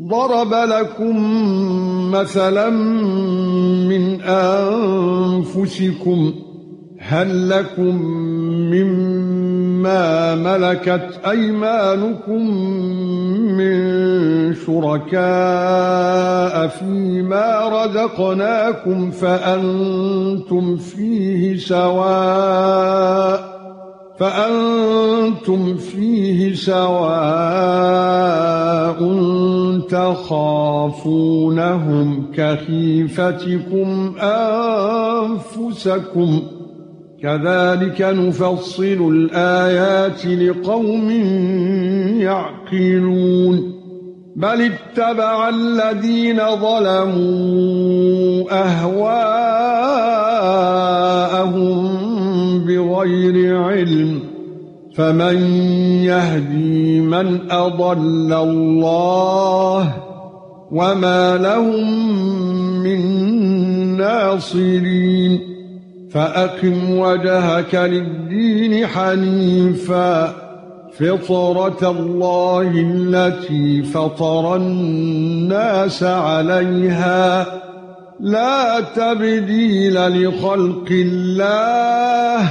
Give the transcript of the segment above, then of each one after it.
ضرب لكم مثلا من أنفسكم هل لكم مما ملكت أيمانكم من شركاء فيما رزقناكم فأنتم فيه سواء فأنتم فيه سواء تخافونهم كخيفتكم أنفسكم. كذلك نفصل الآيات لقوم يعقلون. بل اتبع الذين ظلموا أهواءهم بغير علم. فمن يهدي من أضل الله وما لهم من ناصرين فأقم وجهك للدين حنيفا فطرة الله التي فطر الناس عليها لا تبديل لخلق الله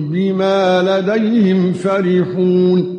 بما لديهم فرحون